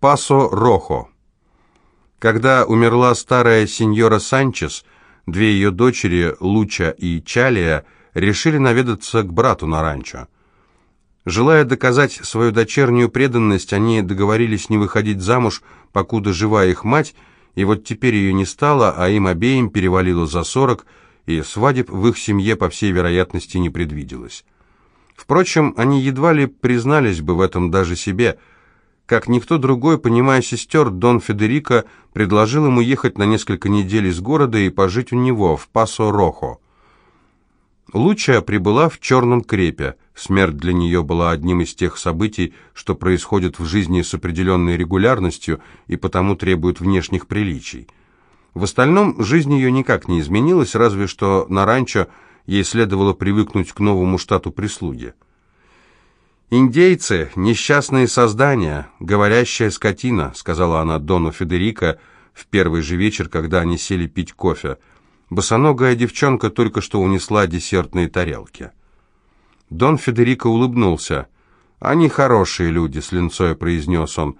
Пасо-Рохо. Когда умерла старая сеньора Санчес, две ее дочери, Луча и Чалия, решили наведаться к брату на ранчо. Желая доказать свою дочернюю преданность, они договорились не выходить замуж, покуда жива их мать, и вот теперь ее не стало, а им обеим перевалило за сорок, и свадеб в их семье, по всей вероятности, не предвиделось. Впрочем, они едва ли признались бы в этом даже себе – как никто другой, понимая сестер, Дон Федерико предложил ему ехать на несколько недель из города и пожить у него, в Пасо-Рохо. Луча прибыла в черном крепе. Смерть для нее была одним из тех событий, что происходят в жизни с определенной регулярностью и потому требуют внешних приличий. В остальном жизнь ее никак не изменилась, разве что на ранчо ей следовало привыкнуть к новому штату прислуги. «Индейцы — несчастные создания, говорящая скотина», — сказала она Дону Федерико в первый же вечер, когда они сели пить кофе. Босоногая девчонка только что унесла десертные тарелки. Дон Федерико улыбнулся. «Они хорошие люди», — с линцой произнес он.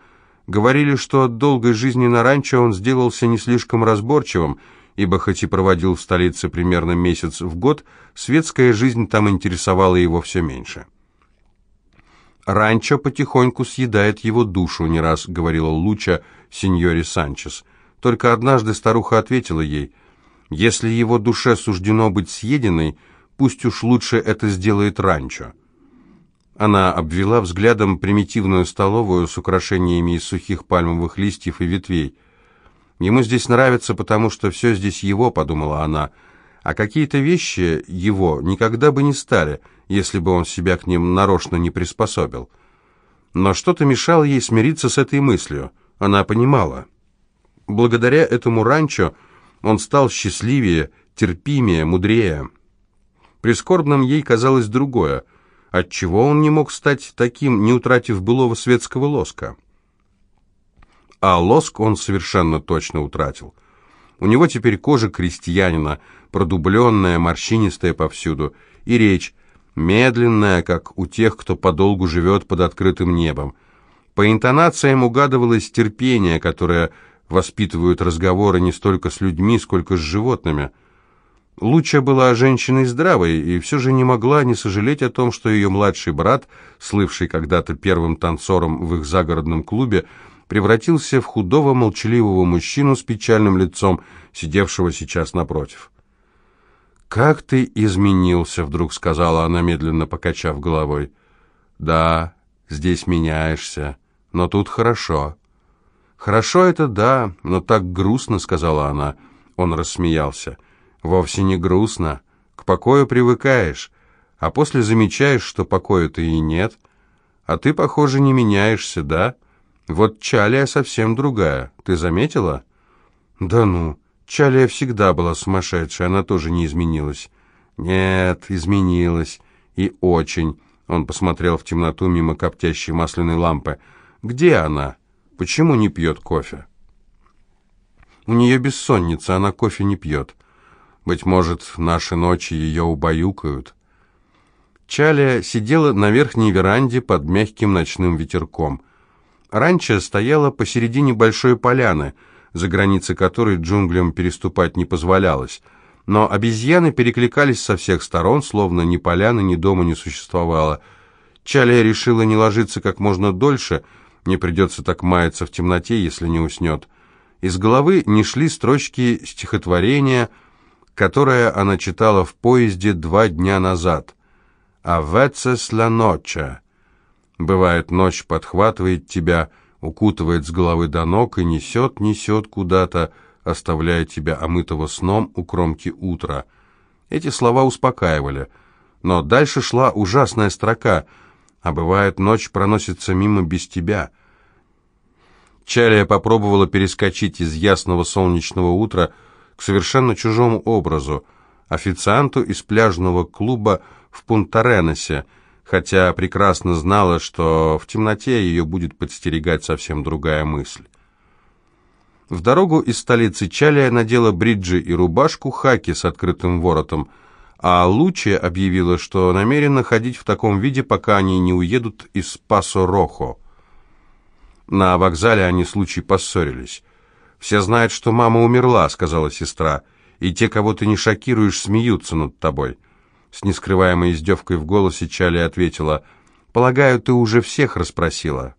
Говорили, что от долгой жизни на ранчо он сделался не слишком разборчивым, ибо хоть и проводил в столице примерно месяц в год, светская жизнь там интересовала его все меньше. «Ранчо потихоньку съедает его душу», — не раз говорила Луча сеньоре Санчес. Только однажды старуха ответила ей, «Если его душе суждено быть съеденной, пусть уж лучше это сделает ранчо». Она обвела взглядом примитивную столовую с украшениями из сухих пальмовых листьев и ветвей. «Ему здесь нравится, потому что все здесь его», — подумала она, — а какие-то вещи его никогда бы не стали, если бы он себя к ним нарочно не приспособил. Но что-то мешало ей смириться с этой мыслью. Она понимала. Благодаря этому ранчо он стал счастливее, терпимее, мудрее. Прискорбным ей казалось другое. Отчего он не мог стать таким, не утратив былого светского лоска? А лоск он совершенно точно утратил. У него теперь кожа крестьянина — продубленная, морщинистая повсюду, и речь, медленная, как у тех, кто подолгу живет под открытым небом. По интонациям угадывалось терпение, которое воспитывают разговоры не столько с людьми, сколько с животными. Луча была женщиной здравой и все же не могла не сожалеть о том, что ее младший брат, слывший когда-то первым танцором в их загородном клубе, превратился в худого молчаливого мужчину с печальным лицом, сидевшего сейчас напротив. «Как ты изменился!» — вдруг сказала она, медленно покачав головой. «Да, здесь меняешься, но тут хорошо». «Хорошо это да, но так грустно», — сказала она. Он рассмеялся. «Вовсе не грустно. К покою привыкаешь, а после замечаешь, что покоя-то и нет. А ты, похоже, не меняешься, да? Вот Чалия совсем другая. Ты заметила?» «Да ну!» Чалия всегда была сумасшедшей, она тоже не изменилась. Нет, изменилась. И очень. Он посмотрел в темноту мимо коптящей масляной лампы. Где она? Почему не пьет кофе? У нее бессонница, она кофе не пьет. Быть может, наши ночи ее убаюкают. Чалия сидела на верхней веранде под мягким ночным ветерком. Ранчо стояла посередине большой поляны — за границы которой джунглям переступать не позволялось. Но обезьяны перекликались со всех сторон, словно ни поляны, ни дома не существовало. Чалия решила не ложиться как можно дольше, не придется так маяться в темноте, если не уснет. Из головы не шли строчки стихотворения, которое она читала в поезде два дня назад. «А вецес ла ноча». Бывает, ночь подхватывает тебя, укутывает с головы до ног и несет, несет куда-то, оставляя тебя омытого сном у кромки утра. Эти слова успокаивали. Но дальше шла ужасная строка, а бывает, ночь проносится мимо без тебя. Чалия попробовала перескочить из ясного солнечного утра к совершенно чужому образу, официанту из пляжного клуба в Пунта-Ренесе — хотя прекрасно знала, что в темноте ее будет подстерегать совсем другая мысль. В дорогу из столицы Чалия надела бриджи и рубашку хаки с открытым воротом, а Лучи объявила, что намерена ходить в таком виде, пока они не уедут из Пасо-Рохо. На вокзале они случай поссорились. «Все знают, что мама умерла», — сказала сестра, «и те, кого ты не шокируешь, смеются над тобой». С нескрываемой издевкой в голосе Чали ответила, «Полагаю, ты уже всех расспросила».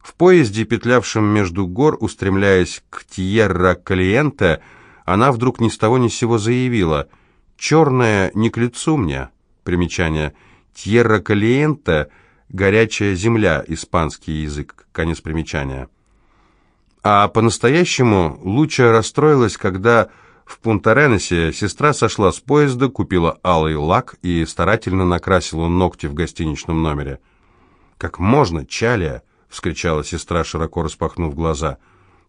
В поезде, петлявшем между гор, устремляясь к Тьерра-Калиенте, она вдруг ни с того ни с сего заявила, «Черное не к лицу мне». Примечание. Тьерра-Калиенте — горячая земля, испанский язык. Конец примечания. А по-настоящему Луча расстроилась, когда в Пунта-Ренесе сестра сошла с поезда, купила алый лак и старательно накрасила ногти в гостиничном номере. «Как можно, Чалия?» — вскричала сестра, широко распахнув глаза.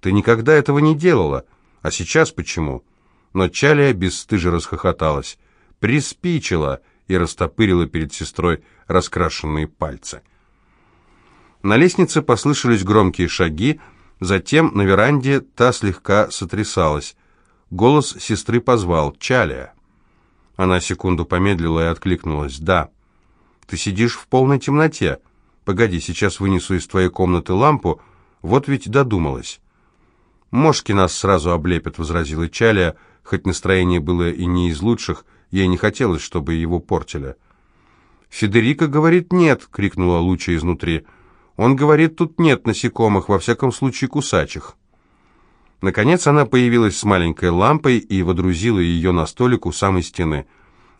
«Ты никогда этого не делала. А сейчас почему?» Но Чалия бесстыже расхохоталась. «Приспичила!» и растопырила перед сестрой раскрашенные пальцы. На лестнице послышались громкие шаги, Затем на веранде та слегка сотрясалась. Голос сестры позвал «Чалия». Она секунду помедлила и откликнулась «Да». «Ты сидишь в полной темноте. Погоди, сейчас вынесу из твоей комнаты лампу. Вот ведь додумалась». «Мошки нас сразу облепят», — возразила Чалия, хоть настроение было и не из лучших, ей не хотелось, чтобы его портили. «Федерико говорит нет», — крикнула Луча изнутри. Он говорит, тут нет насекомых, во всяком случае кусачих. Наконец она появилась с маленькой лампой и водрузила ее на столик у самой стены.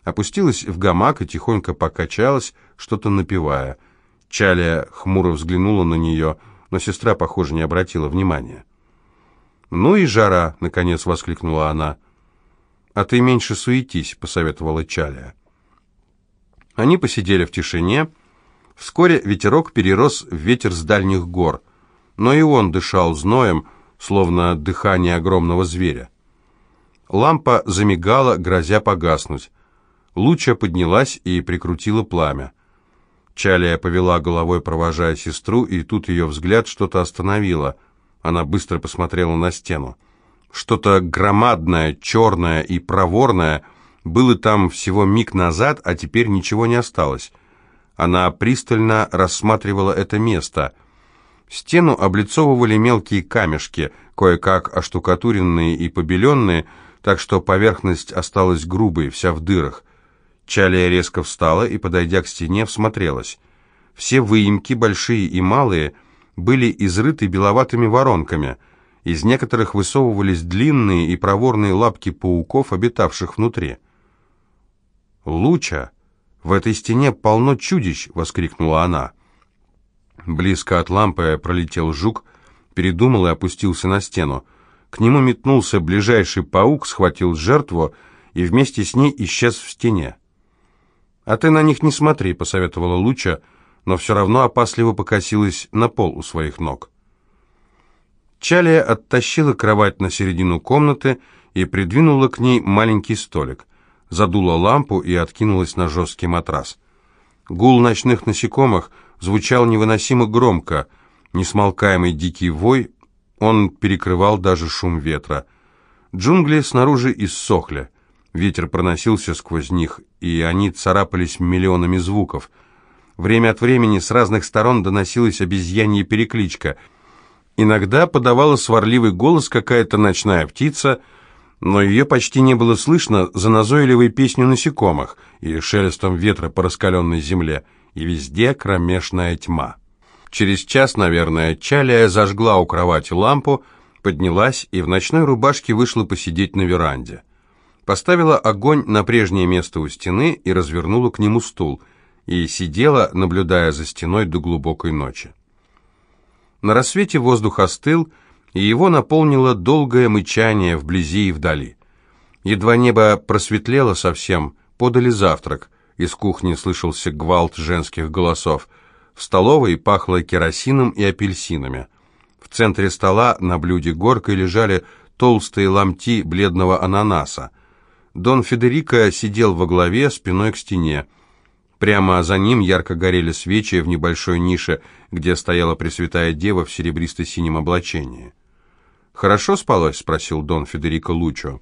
Опустилась в гамак и тихонько покачалась, что-то напевая. Чалия хмуро взглянула на нее, но сестра, похоже, не обратила внимания. «Ну и жара!» — наконец воскликнула она. «А ты меньше суетись», — посоветовала Чалия. Они посидели в тишине, — Вскоре ветерок перерос в ветер с дальних гор, но и он дышал зноем, словно дыхание огромного зверя. Лампа замигала, грозя погаснуть. Луча поднялась и прикрутила пламя. Чалия повела головой, провожая сестру, и тут ее взгляд что-то остановило. Она быстро посмотрела на стену. Что-то громадное, черное и проворное было там всего миг назад, а теперь ничего не осталось. Она пристально рассматривала это место. Стену облицовывали мелкие камешки, кое-как оштукатуренные и побеленные, так что поверхность осталась грубой, вся в дырах. Чалия резко встала и, подойдя к стене, всмотрелась. Все выемки, большие и малые, были изрыты беловатыми воронками. Из некоторых высовывались длинные и проворные лапки пауков, обитавших внутри. «Луча!» «В этой стене полно чудищ!» — воскликнула она. Близко от лампы пролетел жук, передумал и опустился на стену. К нему метнулся ближайший паук, схватил жертву и вместе с ней исчез в стене. «А ты на них не смотри», — посоветовала Луча, но все равно опасливо покосилась на пол у своих ног. Чалия оттащила кровать на середину комнаты и придвинула к ней маленький столик задула лампу и откинулась на жесткий матрас. Гул ночных насекомых звучал невыносимо громко, несмолкаемый дикий вой, он перекрывал даже шум ветра. Джунгли снаружи иссохли, ветер проносился сквозь них, и они царапались миллионами звуков. Время от времени с разных сторон доносилась обезьянья перекличка. Иногда подавала сварливый голос какая-то ночная птица — но ее почти не было слышно за назойливой песню насекомых и шелестом ветра по раскаленной земле, и везде кромешная тьма. Через час, наверное, Чалия зажгла у кровати лампу, поднялась и в ночной рубашке вышла посидеть на веранде. Поставила огонь на прежнее место у стены и развернула к нему стул, и сидела, наблюдая за стеной до глубокой ночи. На рассвете воздух остыл, и его наполнило долгое мычание вблизи и вдали. Едва небо просветлело совсем, подали завтрак. Из кухни слышался гвалт женских голосов. В столовой пахло керосином и апельсинами. В центре стола на блюде горкой лежали толстые ломти бледного ананаса. Дон Федерико сидел во главе, спиной к стене. Прямо за ним ярко горели свечи в небольшой нише, где стояла Пресвятая Дева в серебристо-синем облачении. «Хорошо спалось?» — спросил Дон Федерико Лучо.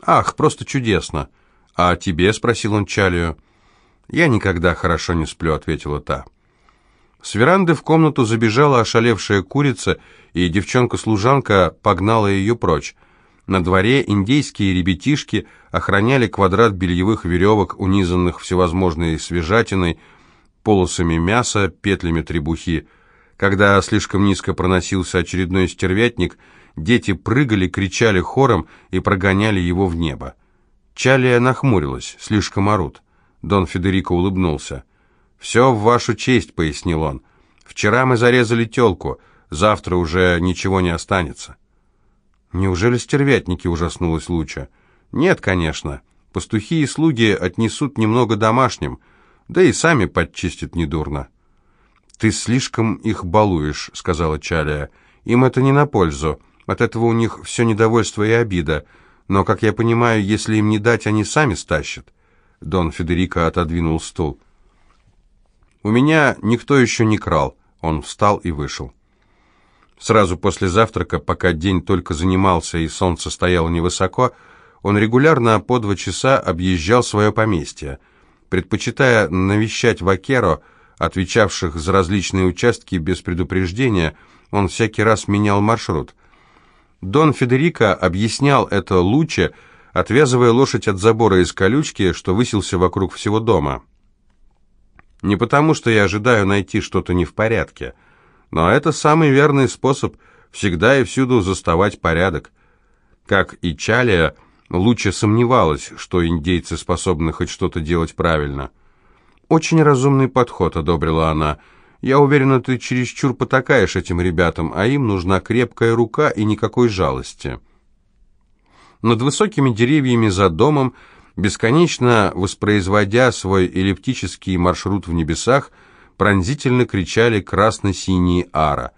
«Ах, просто чудесно!» «А тебе?» — спросил он Чалию. «Я никогда хорошо не сплю», — ответила та. С веранды в комнату забежала ошалевшая курица, и девчонка-служанка погнала ее прочь. На дворе индейские ребятишки охраняли квадрат бельевых веревок, унизанных всевозможной свежатиной, полосами мяса, петлями требухи. Когда слишком низко проносился очередной стервятник, дети прыгали, кричали хором и прогоняли его в небо. Чалия нахмурилась, слишком орут. Дон Федерико улыбнулся. «Все в вашу честь», — пояснил он. «Вчера мы зарезали телку, завтра уже ничего не останется». «Неужели стервятники?» — ужаснулась Луча. «Нет, конечно. Пастухи и слуги отнесут немного домашним, да и сами подчистят недурно». «Ты слишком их балуешь», — сказала Чалия. «Им это не на пользу. От этого у них все недовольство и обида. Но, как я понимаю, если им не дать, они сами стащат». Дон Федерико отодвинул стул. «У меня никто еще не крал». Он встал и вышел. Сразу после завтрака, пока день только занимался и солнце стояло невысоко, он регулярно по два часа объезжал свое поместье. Предпочитая навещать Вакеро, отвечавших за различные участки без предупреждения, он всякий раз менял маршрут. Дон Федерико объяснял это лучше, отвязывая лошадь от забора из колючки, что высился вокруг всего дома. Не потому, что я ожидаю найти что-то не в порядке, но это самый верный способ всегда и всюду заставать порядок. Как и Чалия, Луча сомневалась, что индейцы способны хоть что-то делать правильно. «Очень разумный подход», — одобрила она. «Я уверена, ты чересчур потакаешь этим ребятам, а им нужна крепкая рука и никакой жалости». Над высокими деревьями за домом бесконечно воспроизводя свой эллиптический маршрут в небесах, пронзительно кричали красно-синие ара.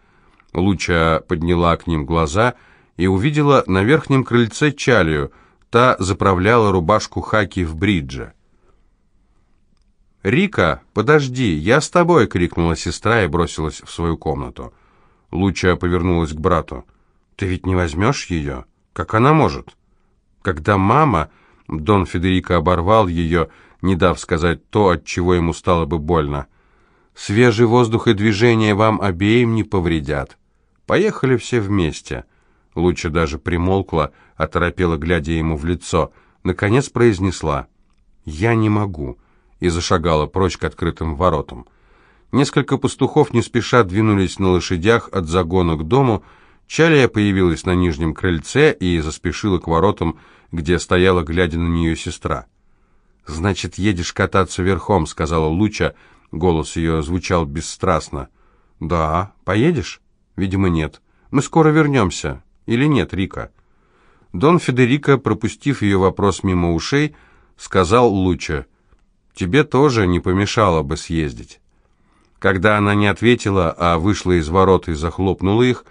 Луча подняла к ним глаза и увидела на верхнем крыльце Чалию, та заправляла рубашку хаки в бридже. «Рика, подожди, я с тобой!» — крикнула сестра и бросилась в свою комнату. Луча повернулась к брату. «Ты ведь не возьмешь ее? Как она может?» Когда мама Дон Федерико оборвал ее, не дав сказать то, от чего ему стало бы больно. «Свежий воздух и движение вам обеим не повредят. Поехали все вместе». Луча даже примолкла, оторопела, глядя ему в лицо. Наконец произнесла «Я не могу» и зашагала прочь к открытым воротам. Несколько пастухов не спеша двинулись на лошадях от загона к дому, Чалия появилась на нижнем крыльце и заспешила к воротам, где стояла, глядя на нее сестра. «Значит, едешь кататься верхом», — сказала Луча. Голос ее звучал бесстрастно. «Да, поедешь?» «Видимо, нет. Мы скоро вернемся. Или нет, Рика?» Дон Федерико, пропустив ее вопрос мимо ушей, сказал Луча, «Тебе тоже не помешало бы съездить». Когда она не ответила, а вышла из ворот и захлопнула их,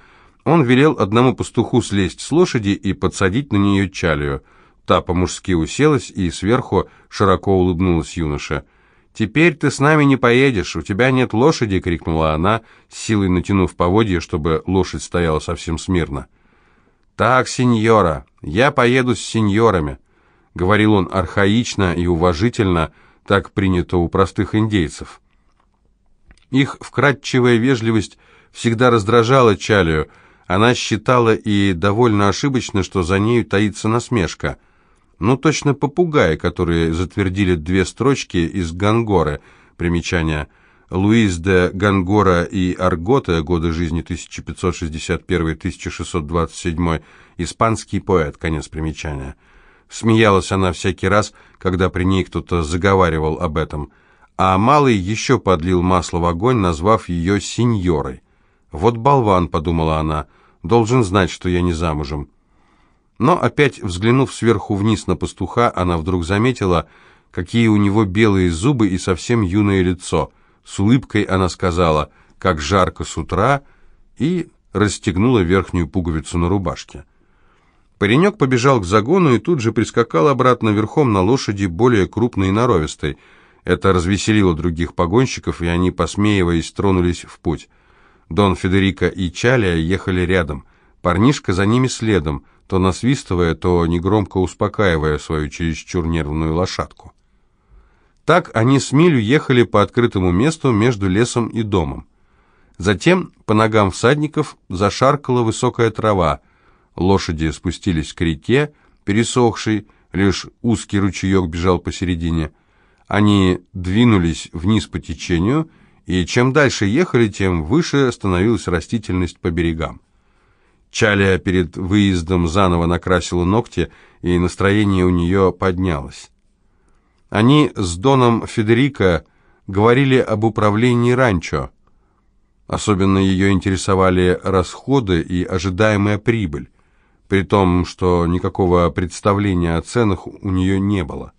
он велел одному пастуху слезть с лошади и подсадить на нее чалию. Та по-мужски уселась и сверху широко улыбнулась юноша. «Теперь ты с нами не поедешь, у тебя нет лошади!» — крикнула она, силой натянув поводья, чтобы лошадь стояла совсем смирно. «Так, сеньора, я поеду с сеньорами», — говорил он архаично и уважительно, так принято у простых индейцев. Их вкрадчивая вежливость всегда раздражала Чалию, она считала и довольно ошибочно, что за нею таится насмешка. Ну, точно попугаи, которые затвердили две строчки из Гангоры, примечания Луис де Гангора и Аргота, годы жизни 1561-1627, испанский поэт, конец примечания. Смеялась она всякий раз, когда при ней кто-то заговаривал об этом, а Малый еще подлил масло в огонь, назвав ее сеньорой. «Вот болван», — подумала она, — должен знать, что я не замужем. Но опять взглянув сверху вниз на пастуха, она вдруг заметила, какие у него белые зубы и совсем юное лицо. С улыбкой она сказала, как жарко с утра, и расстегнула верхнюю пуговицу на рубашке. Паренек побежал к загону и тут же прискакал обратно верхом на лошади, более крупной и норовистой. Это развеселило других погонщиков, и они, посмеиваясь, тронулись в путь. Дон Федерико и Чалия ехали рядом. Парнишка за ними следом, то насвистывая, то негромко успокаивая свою чересчур нервную лошадку. Так они с Милю ехали по открытому месту между лесом и домом. Затем по ногам всадников зашаркала высокая трава. Лошади спустились к реке, пересохшей, лишь узкий ручеек бежал посередине. Они двинулись вниз по течению, и чем дальше ехали, тем выше становилась растительность по берегам. Чалия перед выездом заново накрасила ногти, и настроение у нее поднялось. Они с Доном Федерико говорили об управлении ранчо. Особенно ее интересовали расходы и ожидаемая прибыль, при том, что никакого представления о ценах у нее не было.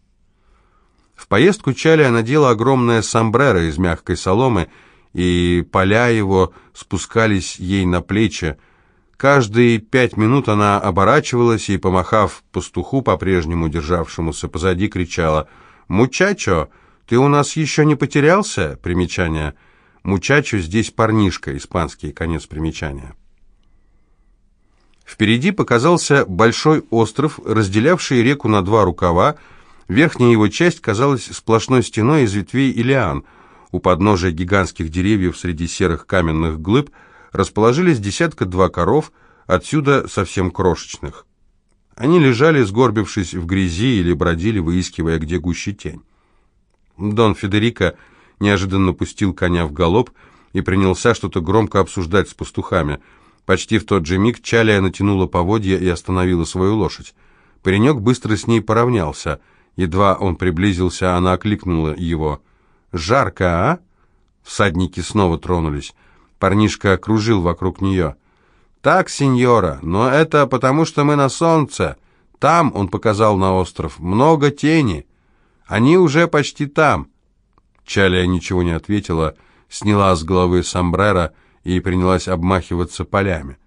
В поездку Чалия надела огромное сомбреро из мягкой соломы, и поля его спускались ей на плечи. Каждые пять минут она оборачивалась и, помахав пастуху, по-прежнему державшемуся позади, кричала «Мучачо, ты у нас еще не потерялся?» Примечание «Мучачо» здесь парнишка, испанский, конец примечания. Впереди показался большой остров, разделявший реку на два рукава, Верхняя его часть казалась сплошной стеной из ветвей и лиан. У подножия гигантских деревьев среди серых каменных глыб расположились десятка-два коров, отсюда совсем крошечных. Они лежали, сгорбившись в грязи или бродили, выискивая, где гуще тень. Дон Федерико неожиданно пустил коня в галоп и принялся что-то громко обсуждать с пастухами. Почти в тот же миг Чалия натянула поводья и остановила свою лошадь. Паренек быстро с ней поравнялся — Едва он приблизился, она окликнула его. «Жарко, а?» Всадники снова тронулись. Парнишка окружил вокруг нее. «Так, сеньора, но это потому, что мы на солнце. Там, — он показал на остров, — много тени. Они уже почти там». Чалия ничего не ответила, сняла с головы сомбреро и принялась обмахиваться полями.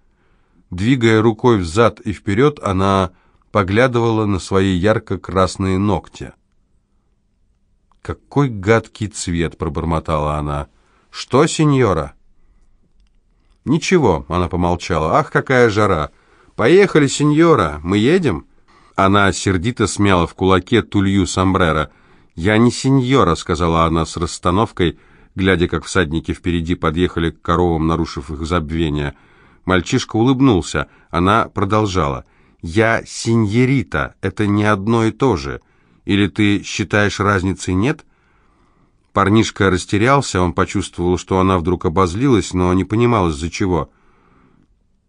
Двигая рукой взад и вперед, она поглядывала на свои ярко-красные ногти. «Какой гадкий цвет!» — пробормотала она. «Что, сеньора?» «Ничего», — она помолчала. «Ах, какая жара! Поехали, сеньора, мы едем?» Она сердито смяла в кулаке тулью сомбреро. «Я не сеньора», — сказала она с расстановкой, глядя, как всадники впереди подъехали к коровам, нарушив их забвение. Мальчишка улыбнулся. Она продолжала. «Я синьорита, это не одно и то же. Или ты считаешь разницы нет?» Парнишка растерялся, он почувствовал, что она вдруг обозлилась, но не понимал, из-за чего.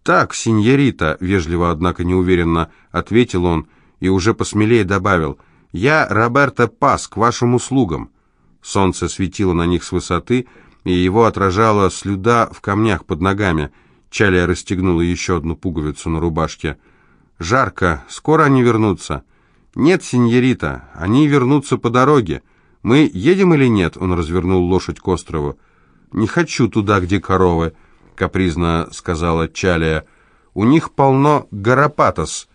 «Так, синьорита», — вежливо, однако неуверенно ответил он и уже посмелее добавил, «Я Роберто Пас, к вашим услугам». Солнце светило на них с высоты, и его отражала слюда в камнях под ногами. Чалия расстегнула еще одну пуговицу на рубашке. «Жарко. Скоро они вернутся». «Нет, сеньорита, они вернутся по дороге. Мы едем или нет?» Он развернул лошадь к острову. «Не хочу туда, где коровы», — капризно сказала Чалия. «У них полно гарапатос.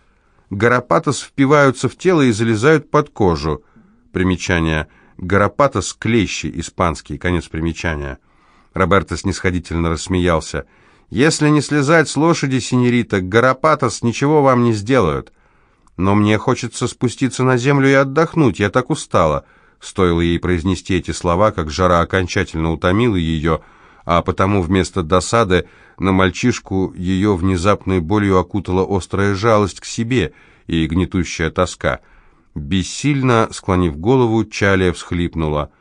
Гарапатос впиваются в тело и залезают под кожу». Примечание. Гарапатос — клещи, испанский. Конец примечания. Роберто снисходительно рассмеялся. Если не слезать с лошади, синьорита, Гарапатос ничего вам не сделают. Но мне хочется спуститься на землю и отдохнуть, я так устала». Стоило ей произнести эти слова, как жара окончательно утомила ее, а потому вместо досады на мальчишку ее внезапной болью окутала острая жалость к себе и гнетущая тоска. Бессильно склонив голову, Чалия всхлипнула.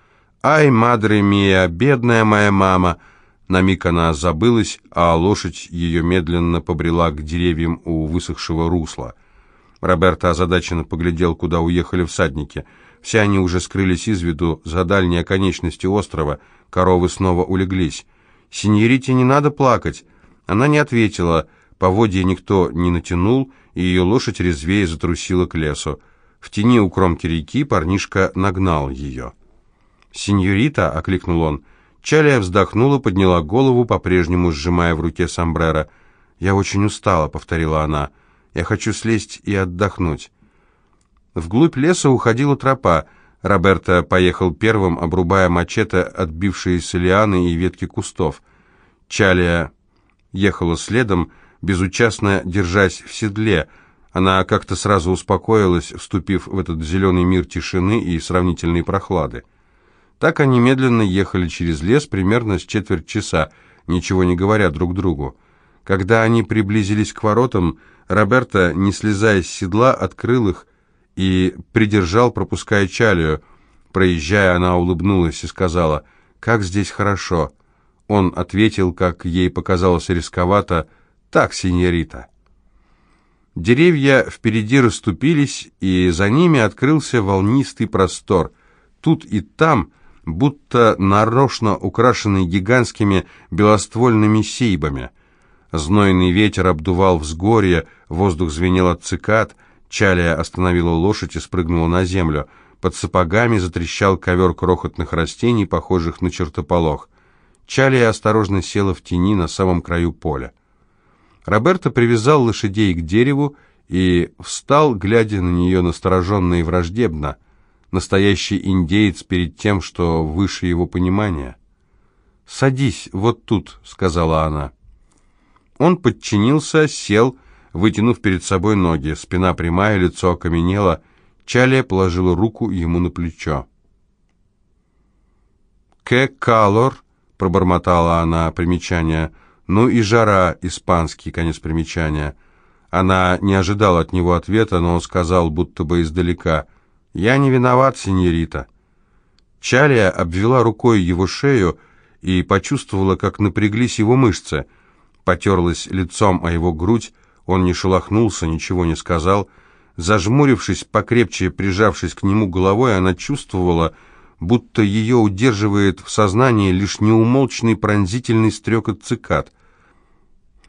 «Ай, мадре мия, бедная моя мама!» На миг она забылась, а лошадь ее медленно побрела к деревьям у высохшего русла. Роберто озадаченно поглядел, куда уехали всадники. Все они уже скрылись из виду за дальней оконечностью острова, коровы снова улеглись. «Синьорите не надо плакать!» Она не ответила, поводья никто не натянул, и ее лошадь резвее затрусила к лесу. В тени у кромки реки парнишка нагнал ее. «Синьорита!» — окликнул он — Чалия вздохнула, подняла голову, по-прежнему сжимая в руке сомбреро. «Я очень устала», — повторила она. «Я хочу слезть и отдохнуть». Вглубь леса уходила тропа. Роберто поехал первым, обрубая мачете отбившиеся лианы и ветки кустов. Чалия ехала следом, безучастно держась в седле. Она как-то сразу успокоилась, вступив в этот зеленый мир тишины и сравнительной прохлады. Так они медленно ехали через лес примерно с четверть часа. ничего не говоря друг другу. Когда они приблизились к воротам, Роберто, не слезая с седла, открыл их и придержал, пропуская Чалию. Проезжая, она улыбнулась и сказала, «Как здесь хорошо!» Он ответил, как ей показалось рисковато, «Так, сеньорита». Деревья впереди расступились, и за ними открылся волнистый простор. Тут и там, будто нарочно украшенный гигантскими белоствольными сейбами. Знойный ветер обдувал взгорье, воздух звенел от цикад, Чалия остановила лошадь и спрыгнула на землю. Под сапогами затрещал ковер крохотных растений, похожих на чертополох. Чалия осторожно села в тени на самом краю поля. Роберто привязал лошадей к дереву и встал, глядя на нее настороженно и враждебно, настоящий индеец перед тем, что выше его понимания. «Садись вот тут», — сказала она. Он подчинился, сел, вытянув перед собой ноги, спина прямая, лицо окаменело, Чалия положила руку ему на плечо. «Ке калор», — пробормотала она примечание, — ну и жара, испанский, конец примечания. Она не ожидала от него ответа, но он сказал, будто бы издалека, «Я не виноват, сеньорита». Чалия обвела рукой его шею и почувствовала, как напряглись его мышцы. Потерлась лицом о его грудь, он не шелохнулся, ничего не сказал. Зажмурившись, покрепче прижавшись к нему головой, она чувствовала, будто ее удерживает в сознании лишь неумолчный пронзительный стрекот цикад.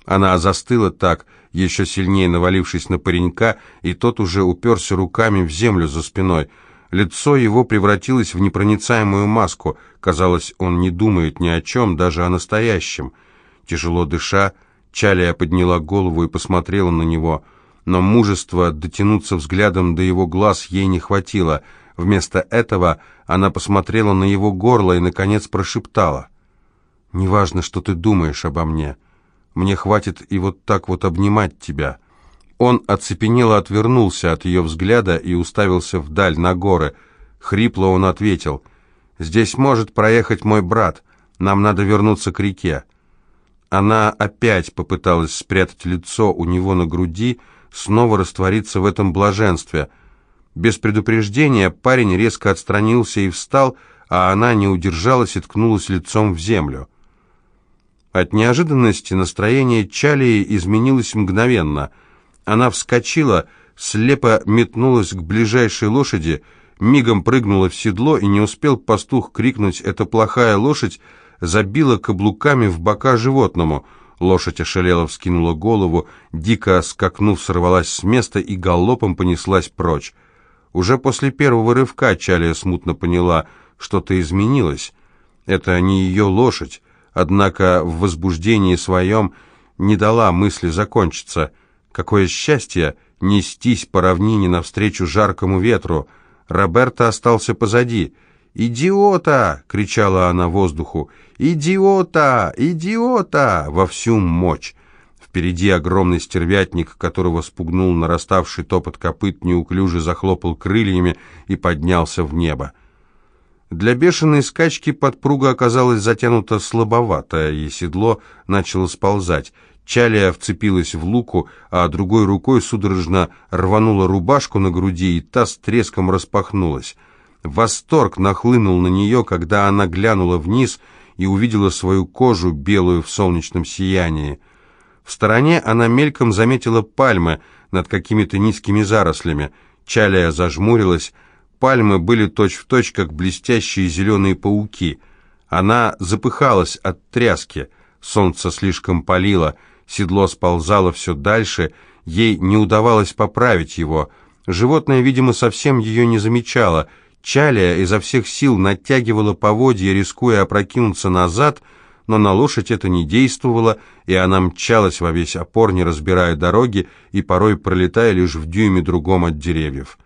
Она застыла так, еще сильнее навалившись на паренька, и тот уже уперся руками в землю за спиной. Лицо его превратилось в непроницаемую маску. Казалось, он не думает ни о чем, даже о настоящем. Тяжело дыша, Чалия подняла голову и посмотрела на него, но мужества дотянуться взглядом до его глаз ей не хватило — Вместо этого она посмотрела на его горло и, наконец, прошептала. «Неважно, что ты думаешь обо мне. Мне хватит и вот так вот обнимать тебя». Он оцепенело отвернулся от ее взгляда и уставился вдаль, на горы. Хрипло он ответил. «Здесь может проехать мой брат. Нам надо вернуться к реке». Она опять попыталась спрятать лицо у него на груди, снова раствориться в этом блаженстве – без предупреждения парень резко отстранился и встал, а она не удержалась и ткнулась лицом в землю. От неожиданности настроение Чалии изменилось мгновенно. Она вскочила, слепо метнулась к ближайшей лошади, мигом прыгнула в седло, и не успел пастух крикнуть «Это плохая лошадь!» забила каблуками в бока животному. Лошадь ошалела, вскинула голову, дико скакнув, сорвалась с места и галопом понеслась прочь. Уже после первого рывка Чалия смутно поняла, что-то изменилось. Это не ее лошадь, однако в возбуждении своем не дала мысли закончиться. Какое счастье нестись по равнине навстречу жаркому ветру. Роберто остался позади. «Идиота!» — кричала она воздуху. «Идиота! Идиота!» во всю мощь. Впереди огромный стервятник, которого спугнул нараставший топот копыт, неуклюже захлопал крыльями и поднялся в небо. Для бешеной скачки подпруга оказалась затянута слабовато, и седло начало сползать. Чалия вцепилась в луку, а другой рукой судорожно рванула рубашку на груди, и та с треском распахнулась. Восторг нахлынул на нее, когда она глянула вниз и увидела свою кожу, белую в солнечном сиянии. В стороне она мельком заметила пальмы над какими-то низкими зарослями. Чалия зажмурилась. Пальмы были точь-в-точь, точь, как блестящие зеленые пауки. Она запыхалась от тряски. Солнце слишком палило, седло сползало все дальше, ей не удавалось поправить его. Животное, видимо, совсем ее не замечало. Чалия изо всех сил натягивала поводья, рискуя опрокинуться назад — но на лошадь это не действовало, и она мчалась во весь опор, не разбирая дороги и порой пролетая лишь в дюйме другом от деревьев.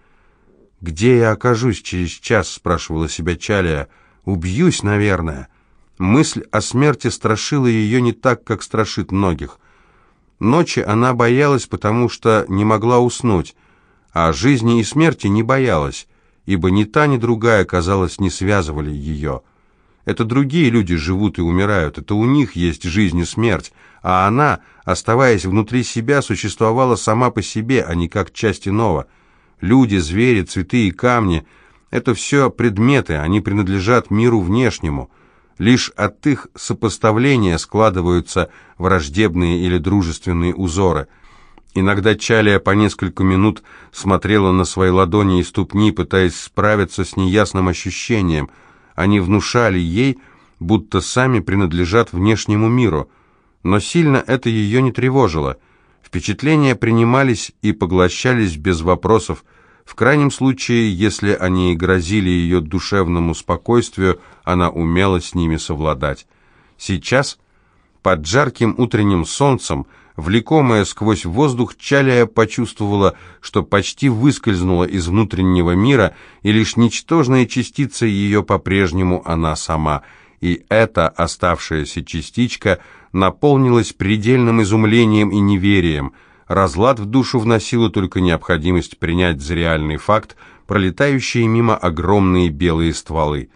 «Где я окажусь через час?» — спрашивала себя Чалия. «Убьюсь, наверное». Мысль о смерти страшила ее не так, как страшит многих. Ночи она боялась, потому что не могла уснуть, а жизни и смерти не боялась, ибо ни та, ни другая, казалось, не связывали ее. Это другие люди живут и умирают, это у них есть жизнь и смерть, а она, оставаясь внутри себя, существовала сама по себе, а не как часть иного. Люди, звери, цветы и камни — это все предметы, они принадлежат миру внешнему. Лишь от их сопоставления складываются враждебные или дружественные узоры. Иногда Чалия по несколько минут смотрела на свои ладони и ступни, пытаясь справиться с неясным ощущением. Они внушали ей, будто сами принадлежат внешнему миру. Но сильно это ее не тревожило. Впечатления принимались и поглощались без вопросов, в крайнем случае, если они грозили ее душевному спокойствию, она умела с ними совладать. Сейчас, под жарким утренним солнцем, влекомая сквозь воздух, Чалия почувствовала, что почти выскользнула из внутреннего мира, и лишь ничтожная частица ее по-прежнему она сама. И эта оставшаяся частичка наполнилась предельным изумлением и неверием – Разлад в душу вносила только необходимость принять за реальный факт пролетающие мимо огромные белые стволы.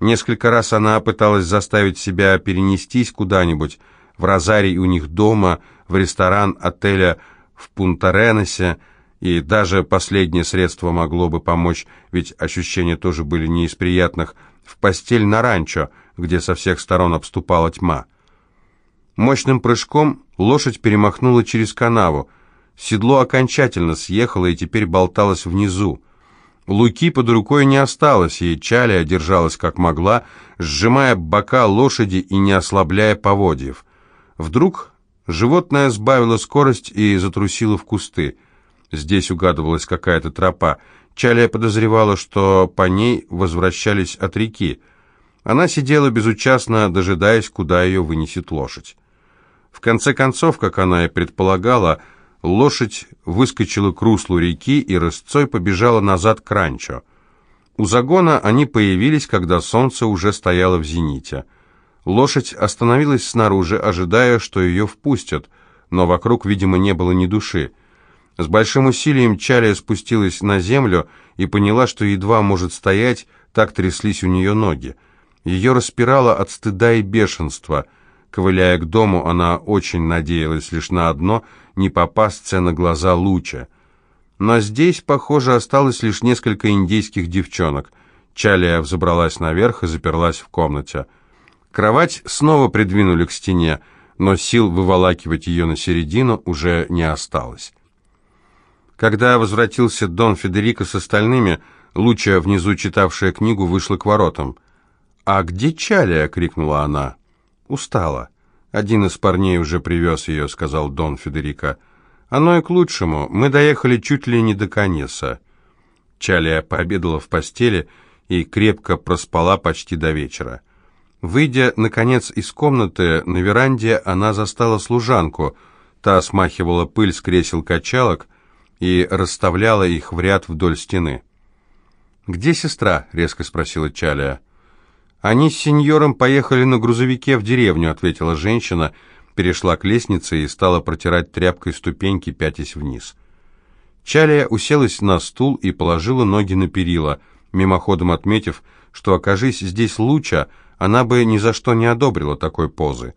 Несколько раз она пыталась заставить себя перенестись куда-нибудь, в розарий у них дома, в ресторан отеля в Пунта-Ренесе, и даже последнее средство могло бы помочь, ведь ощущения тоже были не из приятных, в постель на ранчо, где со всех сторон обступала тьма. Мощным прыжком лошадь перемахнула через канаву. Седло окончательно съехало и теперь болталось внизу. Луки под рукой не осталось, и Чалия держалась как могла, сжимая бока лошади и не ослабляя поводьев. Вдруг животное сбавило скорость и затрусило в кусты. Здесь угадывалась какая-то тропа. Чалия подозревала, что по ней возвращались от реки. Она сидела безучастно, дожидаясь, куда ее вынесет лошадь. В конце концов, как она и предполагала, лошадь выскочила к руслу реки и рысцой побежала назад к ранчо. У загона они появились, когда солнце уже стояло в зените. Лошадь остановилась снаружи, ожидая, что ее впустят, но вокруг, видимо, не было ни души. С большим усилием Чалия спустилась на землю и поняла, что едва может стоять, так тряслись у нее ноги. Ее распирало от стыда и бешенства – Ковыляя к дому, она очень надеялась лишь на одно — не попасться на глаза Луча. Но здесь, похоже, осталось лишь несколько индейских девчонок. Чалия взобралась наверх и заперлась в комнате. Кровать снова придвинули к стене, но сил выволакивать ее на середину уже не осталось. Когда возвратился Дон Федерико с остальными, Луча, внизу читавшая книгу, вышла к воротам. «А где Чалия?» — крикнула она. «Устала. Один из парней уже привез ее», — сказал Дон Федерико. «Оно и к лучшему. Мы доехали чуть ли не до Канеса». Чалия пообедала в постели и крепко проспала почти до вечера. Выйдя, наконец, из комнаты, на веранде она застала служанку. Та смахивала пыль с кресел качалок и расставляла их в ряд вдоль стены. «Где сестра?» — резко спросила Чалия. «Они с сеньором поехали на грузовике в деревню», — ответила женщина, перешла к лестнице и стала протирать тряпкой ступеньки, пятясь вниз. Чалия уселась на стул и положила ноги на перила, мимоходом отметив, что, окажись здесь луча, она бы ни за что не одобрила такой позы.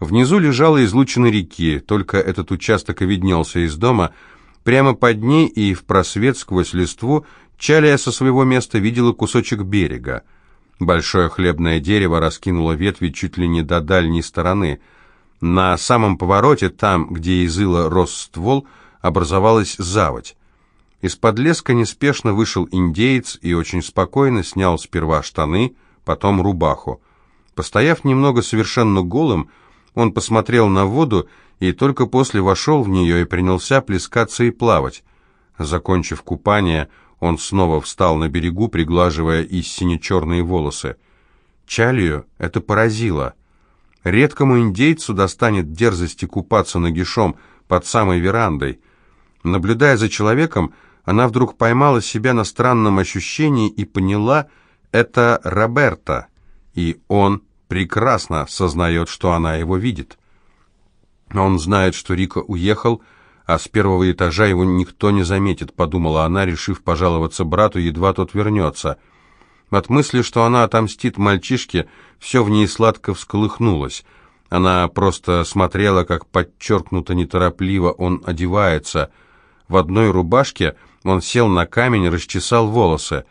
Внизу лежала излучина реки, только этот участок и виднелся из дома. Прямо под ней и в просвет сквозь листву Чалия со своего места видела кусочек берега. Большое хлебное дерево раскинуло ветви чуть ли не до дальней стороны. На самом повороте, там, где из ила рос ствол, образовалась заводь. Из-под леска неспешно вышел индеец и очень спокойно снял сперва штаны, потом рубаху. Постояв немного совершенно голым, он посмотрел на воду и только после вошел в нее и принялся плескаться и плавать. Закончив купание, он снова встал на берегу, приглаживая из сине-черные волосы. Чалию это поразило. Редкому индейцу достанет дерзости купаться нагишом под самой верандой. Наблюдая за человеком, она вдруг поймала себя на странном ощущении и поняла, это Роберта, и он прекрасно сознает, что она его видит. Он знает, что Рика уехал, а с первого этажа его никто не заметит, подумала она, решив пожаловаться брату, едва тот вернется. От мысли, что она отомстит мальчишке, все в ней сладко всколыхнулось. Она просто смотрела, как подчеркнуто неторопливо он одевается. В одной рубашке он сел на камень, расчесал волосы.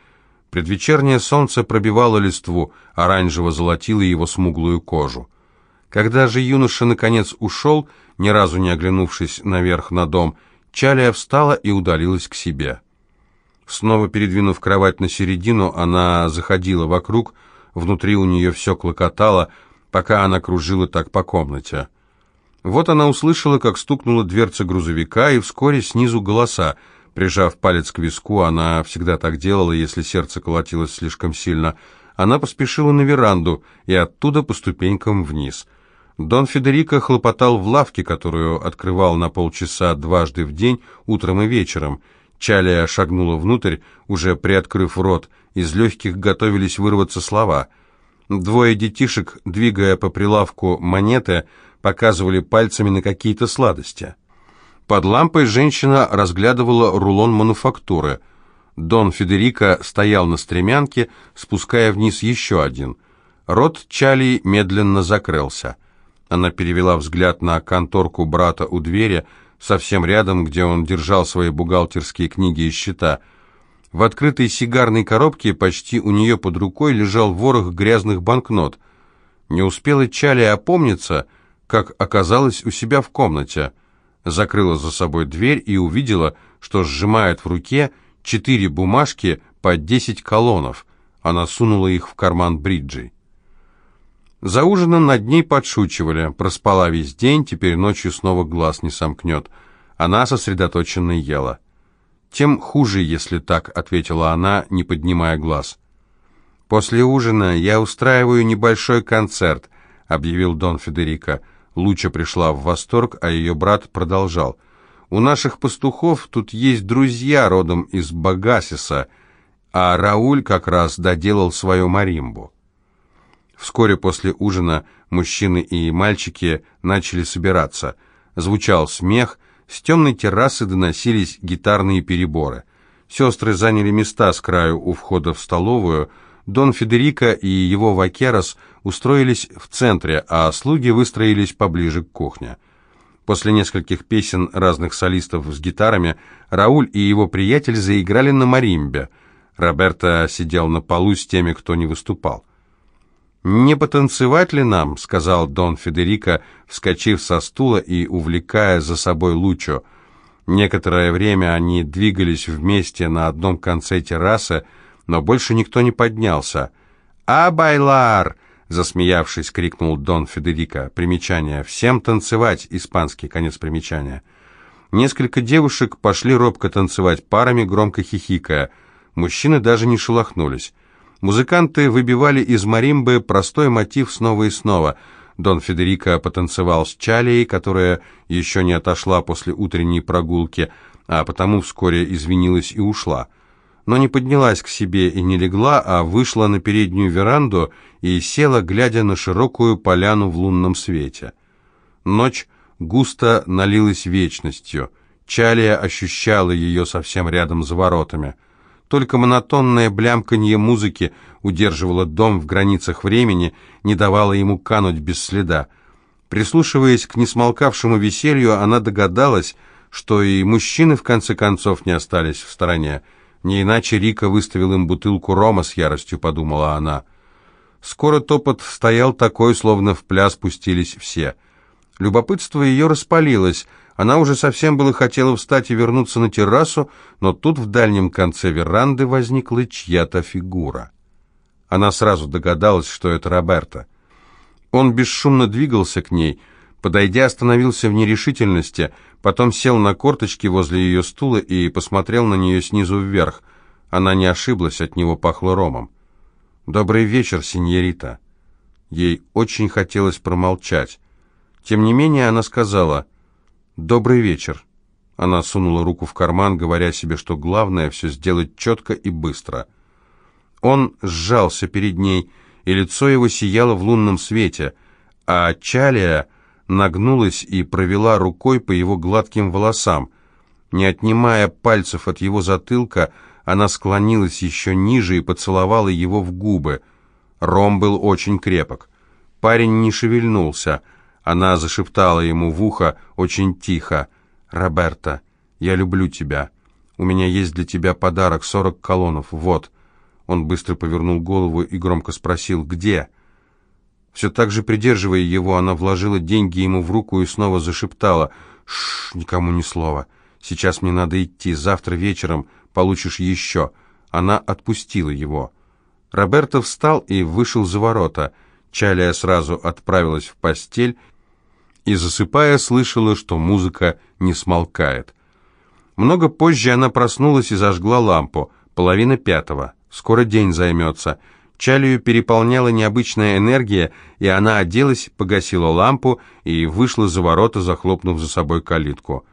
Предвечернее солнце пробивало листву, оранжево золотило его смуглую кожу. Когда же юноша наконец ушел, ни разу не оглянувшись наверх на дом, Чалия встала и удалилась к себе. Снова передвинув кровать на середину, она заходила вокруг, внутри у нее все клокотало, пока она кружила так по комнате. Вот она услышала, как стукнула дверца грузовика, и вскоре снизу голоса. Прижав палец к виску, она всегда так делала, если сердце колотилось слишком сильно. Она поспешила на веранду и оттуда по ступенькам вниз — Дон Федерико хлопотал в лавке, которую открывал на полчаса дважды в день, утром и вечером. Чалия шагнула внутрь, уже приоткрыв рот, из легких готовились вырваться слова. Двое детишек, двигая по прилавку монеты, показывали пальцами на какие-то сладости. Под лампой женщина разглядывала рулон мануфактуры. Дон Федерико стоял на стремянке, спуская вниз еще один. Рот Чалии медленно закрылся. Она перевела взгляд на конторку брата у двери, совсем рядом, где он держал свои бухгалтерские книги и счета. В открытой сигарной коробке почти у нее под рукой лежал ворох грязных банкнот. Не успела Чали опомниться, как оказалась у себя в комнате. Закрыла за собой дверь и увидела, что сжимает в руке четыре бумажки по десять колонов. Она сунула их в карман бриджей. За ужином над ней подшучивали. Проспала весь день, теперь ночью снова глаз не сомкнет. Она сосредоточенно ела. «Тем хуже, если так», — ответила она, не поднимая глаз. «После ужина я устраиваю небольшой концерт», — объявил Дон Федерико. Луча пришла в восторг, а ее брат продолжал. «У наших пастухов тут есть друзья родом из Багасиса, а Рауль как раз доделал свою маримбу». Вскоре после ужина мужчины и мальчики начали собираться. Звучал смех, с темной террасы доносились гитарные переборы. Сестры заняли места с краю у входа в столовую. Дон Федерико и его вакерос устроились в центре, а слуги выстроились поближе к кухне. После нескольких песен разных солистов с гитарами Рауль и его приятель заиграли на маримбе. Роберто сидел на полу с теми, кто не выступал. «Не потанцевать ли нам?» — сказал Дон Федерико, вскочив со стула и увлекая за собой Лучо. Некоторое время они двигались вместе на одном конце террасы, но больше никто не поднялся. «А, байлар!» — засмеявшись, крикнул Дон Федерико. Примечание. «Всем танцевать!» — испанский конец примечания. Несколько девушек пошли робко танцевать парами, громко хихикая. Мужчины даже не шелохнулись. Музыканты выбивали из маримбы простой мотив снова и снова. Дон Федерико потанцевал с Чалией, которая еще не отошла после утренней прогулки, а потому вскоре извинилась и ушла. Но не поднялась к себе и не легла, а вышла на переднюю веранду и села, глядя на широкую поляну в лунном свете. Ночь густо налилась вечностью. Чалия ощущала ее совсем рядом за воротами. Только монотонное блямканье музыки удерживало дом в границах времени, не давало ему кануть без следа. Прислушиваясь к несмолкавшему веселью, она догадалась, что и мужчины в конце концов не остались в стороне. Не иначе Рика выставил им бутылку рома с яростью, подумала она. Скоро топот стоял такой, словно в пляс пустились все. Любопытство ее распалилось — она уже совсем было хотела встать и вернуться на террасу, но тут в дальнем конце веранды возникла чья-то фигура. Она сразу догадалась, что это Роберто. Он бесшумно двигался к ней, подойдя, остановился в нерешительности, потом сел на корточки возле ее стула и посмотрел на нее снизу вверх. Она не ошиблась, от него пахло ромом. «Добрый вечер, сеньорита». Ей очень хотелось промолчать. Тем не менее она сказала «Добрый вечер». Она сунула руку в карман, говоря себе, что главное все сделать четко и быстро. Он сжался перед ней, и лицо его сияло в лунном свете, а Чалия нагнулась и провела рукой по его гладким волосам. Не отнимая пальцев от его затылка, Она склонилась еще ниже и поцеловала его в губы. Ром был очень крепок. Парень не шевельнулся. Она зашептала ему в ухо очень тихо. «Роберто, я люблю тебя. У меня есть для тебя подарок, сорок колоннов. Вот». Он быстро повернул голову и громко спросил «Где?». Все так же придерживая его, она вложила деньги ему в руку и снова зашептала «Шш, никому ни слова. Сейчас мне надо идти. Завтра вечером получишь еще». Она отпустила его. Роберто встал и вышел за ворота. Чалия сразу отправилась в постель и, засыпая, слышала, что музыка не смолкает. Много позже она проснулась и зажгла лампу. Половина пятого. Скоро день займется. Чалию переполняла необычная энергия, и она оделась, погасила лампу и вышла за ворота, захлопнув за собой калитку.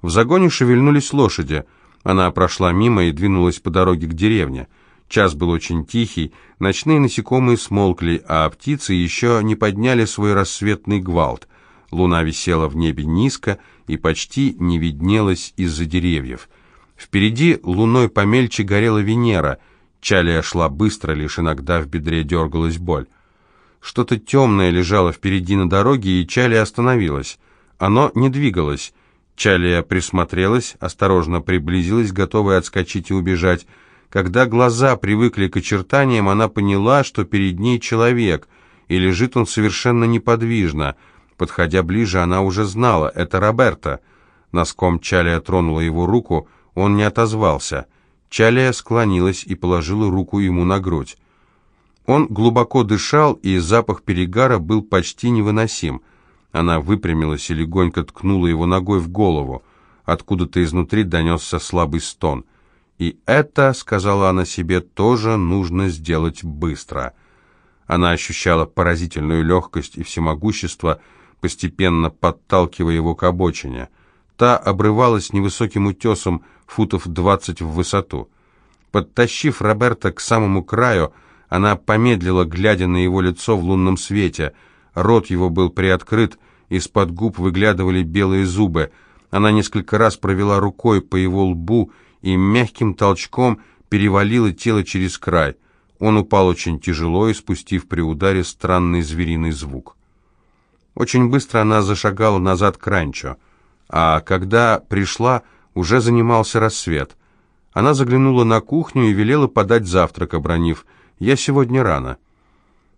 В загоне шевельнулись лошади. Она прошла мимо и двинулась по дороге к деревне. Час был очень тихий, ночные насекомые смолкли, а птицы еще не подняли свой рассветный гвалт. Луна висела в небе низко и почти не виднелась из-за деревьев. Впереди луной помельче горела Венера. Чалия шла быстро, лишь иногда в бедре дергалась боль. Что-то темное лежало впереди на дороге, и Чалия остановилась. Оно не двигалось. Чалия присмотрелась, осторожно приблизилась, готовая отскочить и убежать. Когда глаза привыкли к очертаниям, она поняла, что перед ней человек, и лежит он совершенно неподвижно. Подходя ближе, она уже знала, это Роберто. Носком Чалия тронула его руку, он не отозвался. Чалия склонилась и положила руку ему на грудь. Он глубоко дышал, и запах перегара был почти невыносим. Она выпрямилась и легонько ткнула его ногой в голову. Откуда-то изнутри донесся слабый стон — и это, сказала она себе, тоже нужно сделать быстро. Она ощущала поразительную легкость и всемогущество, постепенно подталкивая его к обочине. Та обрывалась невысоким утесом футов двадцать в высоту. Подтащив Роберта к самому краю, она помедлила, глядя на его лицо в лунном свете. Рот его был приоткрыт, из-под губ выглядывали белые зубы. Она несколько раз провела рукой по его лбу и мягким толчком перевалило тело через край. Он упал очень тяжело, испустив при ударе странный звериный звук. Очень быстро она зашагала назад к ранчо, а когда пришла, уже занимался рассвет. Она заглянула на кухню и велела подать завтрак, обронив «Я сегодня рано».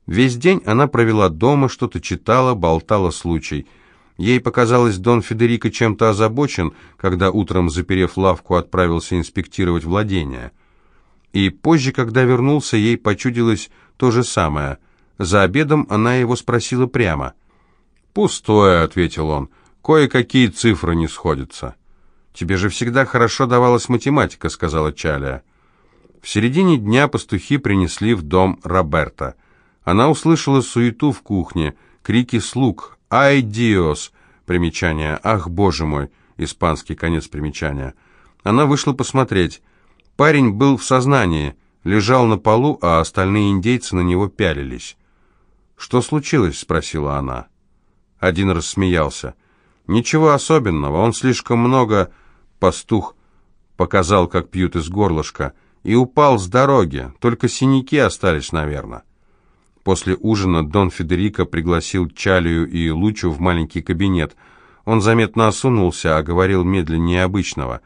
Весь день она провела дома, что-то читала, болтала случай – Ей показалось, Дон Федерико чем-то озабочен, когда утром, заперев лавку, отправился инспектировать владения. И позже, когда вернулся, ей почудилось то же самое. За обедом она его спросила прямо. «Пустое», — ответил он, — «кое-какие цифры не сходятся». «Тебе же всегда хорошо давалась математика», — сказала Чалия. В середине дня пастухи принесли в дом Роберта. Она услышала суету в кухне, крики слуг, «Ай, диос!» Примечание. «Ах, боже мой!» Испанский конец примечания. Она вышла посмотреть. Парень был в сознании, лежал на полу, а остальные индейцы на него пялились. «Что случилось?» — спросила она. Один рассмеялся. «Ничего особенного, он слишком много...» Пастух показал, как пьют из горлышка, и упал с дороги, только синяки остались, наверное. После ужина Дон Федерико пригласил Чалию и Лучу в маленький кабинет. Он заметно осунулся, а говорил медленнее обычного.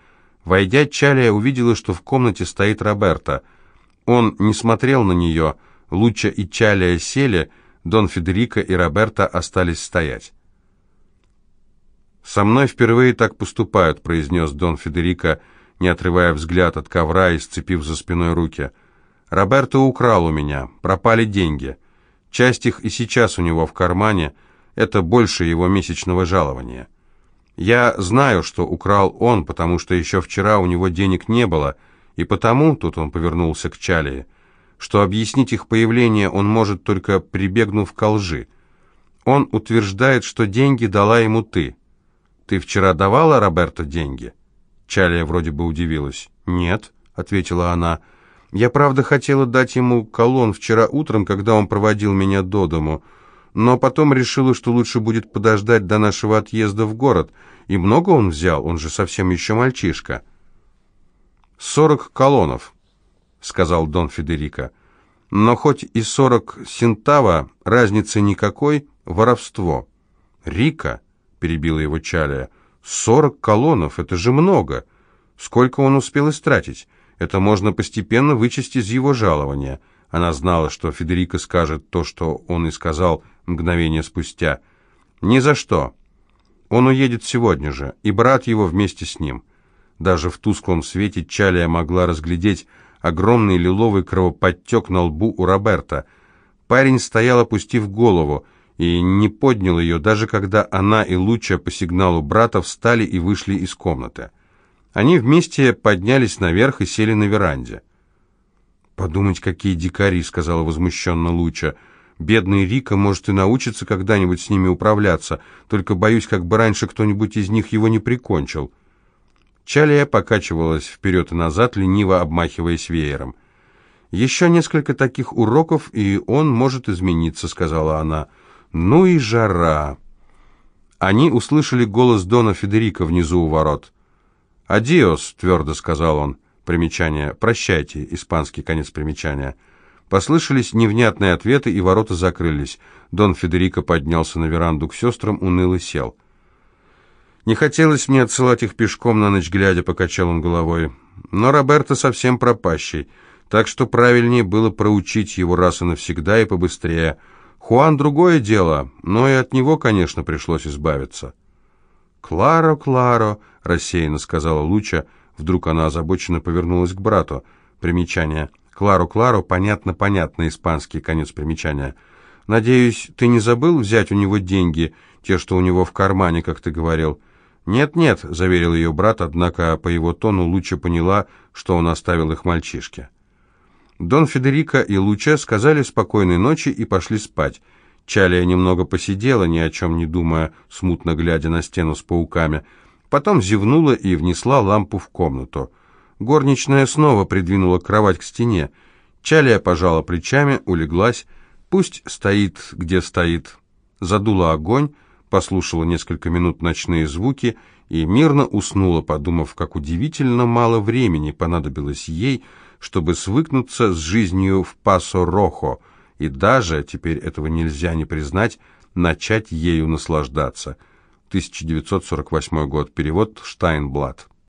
Войдя, Чалия увидела, что в комнате стоит Роберто. Он не смотрел на нее. Луча и Чалия сели, Дон Федерико и Роберто остались стоять. «Со мной впервые так поступают», — произнес Дон Федерико, не отрывая взгляд от ковра и сцепив за спиной руки. «Роберто украл у меня, пропали деньги». Часть их и сейчас у него в кармане, это больше его месячного жалования. Я знаю, что украл он, потому что еще вчера у него денег не было, и потому, тут он повернулся к Чалии, что объяснить их появление он может только прибегнув к лжи. Он утверждает, что деньги дала ему ты. Ты вчера давала Роберто деньги? Чалия вроде бы удивилась. Нет, ответила она, — я, правда, хотела дать ему колонн вчера утром, когда он проводил меня до дому, но потом решила, что лучше будет подождать до нашего отъезда в город. И много он взял, он же совсем еще мальчишка. «Сорок колонов», — сказал Дон Федерико. «Но хоть и сорок синтава, разницы никакой, воровство». «Рика», — перебила его Чалия, — «сорок колонов, это же много. Сколько он успел истратить? Это можно постепенно вычесть из его жалования». Она знала, что Федерико скажет то, что он и сказал мгновение спустя. «Ни за что. Он уедет сегодня же, и брат его вместе с ним». Даже в тусклом свете Чалия могла разглядеть огромный лиловый кровоподтек на лбу у Роберта. Парень стоял, опустив голову, и не поднял ее, даже когда она и Луча по сигналу брата встали и вышли из комнаты. Они вместе поднялись наверх и сели на веранде. «Подумать, какие дикари», — сказала возмущенно Луча. «Бедный Рика может и научиться когда-нибудь с ними управляться, только боюсь, как бы раньше кто-нибудь из них его не прикончил». Чалия покачивалась вперед и назад, лениво обмахиваясь веером. «Еще несколько таких уроков, и он может измениться», — сказала она. «Ну и жара!» Они услышали голос Дона Федерико внизу у ворот. «Адиос», — твердо сказал он. Примечание. «Прощайте», испанский конец примечания. Послышались невнятные ответы, и ворота закрылись. Дон Федерико поднялся на веранду к сестрам, уныло сел. «Не хотелось мне отсылать их пешком на ночь глядя», — покачал он головой. «Но Роберто совсем пропащий, так что правильнее было проучить его раз и навсегда и побыстрее. Хуан другое дело, но и от него, конечно, пришлось избавиться». «Кларо, Кларо», — рассеянно сказала Луча, — Вдруг она озабоченно повернулась к брату. Примечание. «Клару, Клару, понятно, понятно, испанский, конец примечания. Надеюсь, ты не забыл взять у него деньги, те, что у него в кармане, как ты говорил?» «Нет-нет», — заверил ее брат, однако по его тону Луча поняла, что он оставил их мальчишке. Дон Федерико и Луча сказали спокойной ночи и пошли спать. Чалия немного посидела, ни о чем не думая, смутно глядя на стену с пауками — Потом зевнула и внесла лампу в комнату. Горничная снова придвинула кровать к стене. Чалия пожала плечами, улеглась. Пусть стоит, где стоит. Задула огонь, послушала несколько минут ночные звуки и мирно уснула, подумав, как удивительно мало времени понадобилось ей, чтобы свыкнуться с жизнью в Пасо-Рохо, и даже, теперь этого нельзя не признать, начать ею наслаждаться – 1948 год. Перевод Штайнблат.